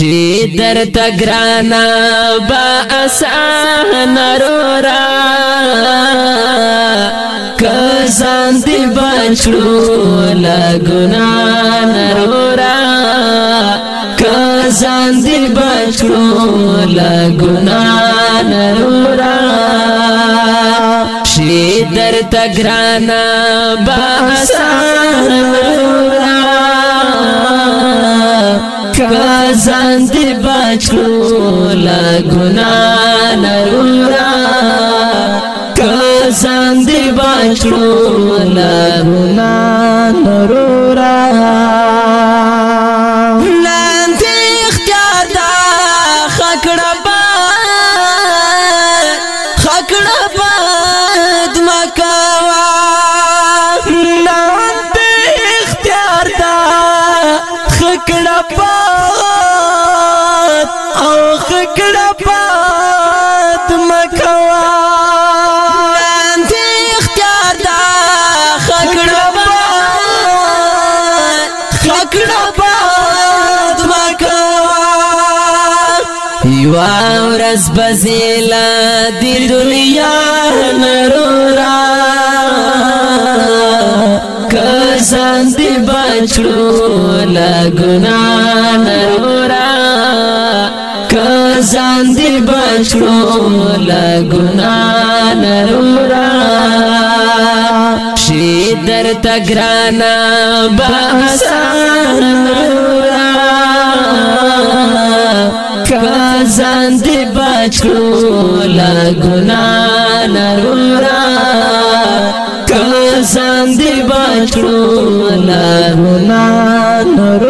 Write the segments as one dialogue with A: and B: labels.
A: شي در تګرانا با آسان رورا کزان دی بچلو لا ګنا نرورا کزان دی بچلو لا ګنا نرورا شي در تګرانا با آسان رورا بازان دی بچو لگنا نرورا کازان دی بچو لگنا
B: نرورا کړه پات مکوا لاندې اختیار دا خکړه پات خکړه پات مکوا یو
A: ورځ بزیلا د دنیا نرورا کزان دی بچړو لا ګنا ځان دې بچو لا ګنا نرورا شي در تګرانا باسان نرورا کزان دې بچو لا ګنا نرورا کزان دې بچو لا ګنا نرورا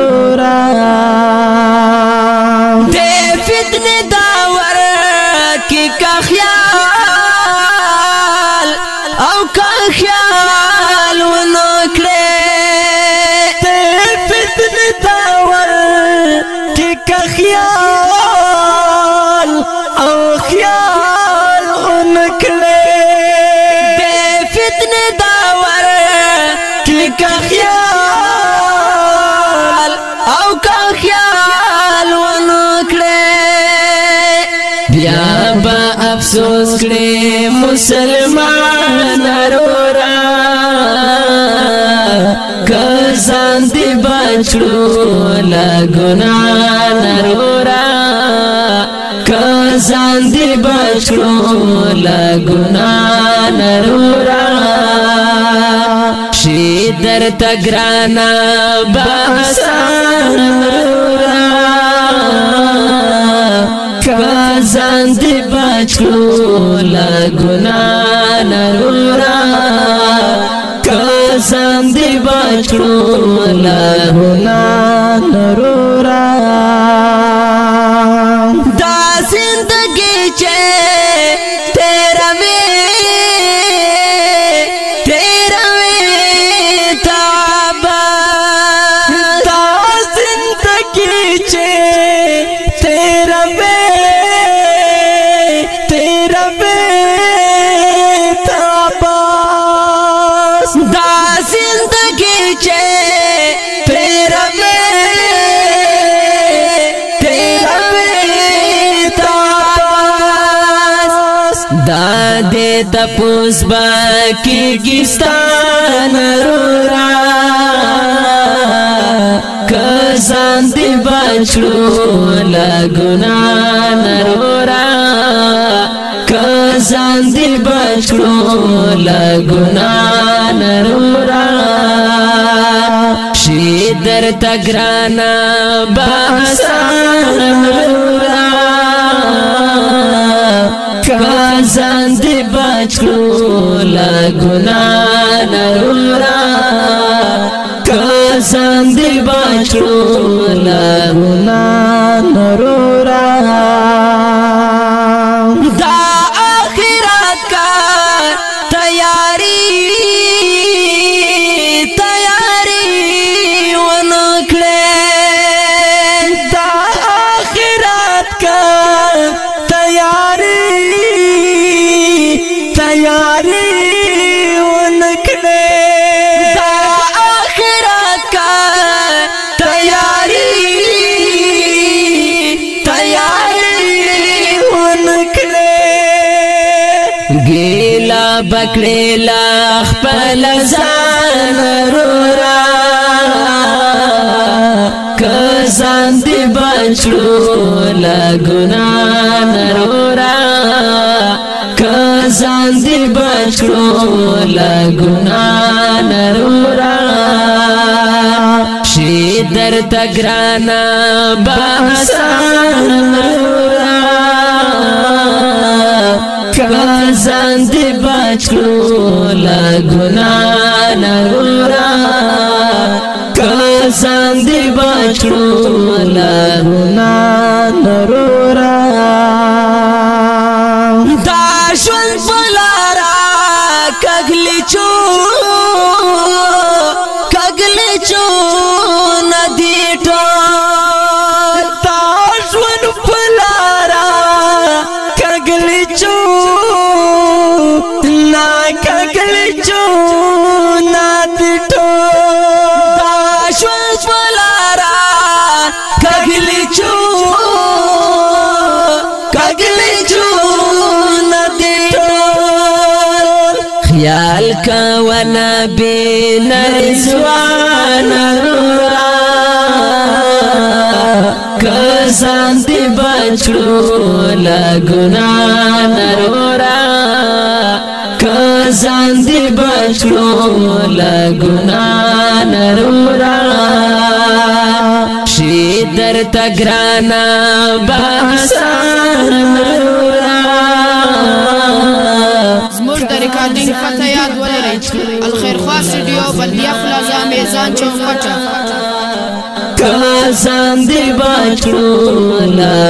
B: ور کی کا خیال او کا خیال ونو کړې ته فتنه دا ور کی کا خیال افسوس کړي
A: مسلمان ارورا کزان دی بچړو لا ګنا نرورا کزان دی بچړو لا ګنا نرورا شي درته ګرانا باسان نرورا کا ځان دې بچو لا ګنا نرورا کا ځان دې بچو لا ګنا نرورا تپوس با کیګستان رورا کزان دی بچلو لا ګنا نرورا کزان دی بچلو لا ګنا نرورا شي در تګرانا باسان رورا کزان دی بچ کړو لا ګنا نرمرا کسان دی بچ کړو لا ګنا بکړې لا خپل ځان رورا کزان دې بچړو لا ګنا رورا کزان دې بچړو لا ګنا رورا شي در تګرانا باسان رورا کا زان دې بچ کړو لا ګنا نورا کا زان دې بچ کړو لا ګنا
B: نورا دا ژوند فلارا کغلی چو کغلی چو خیال کا نبی
A: نرزوان رورا کسان دی بچڑو لگنا نرورا کسان دی بچڑو لگنا نرورا شیدر تگرانا بحسان کازان دی بچو نا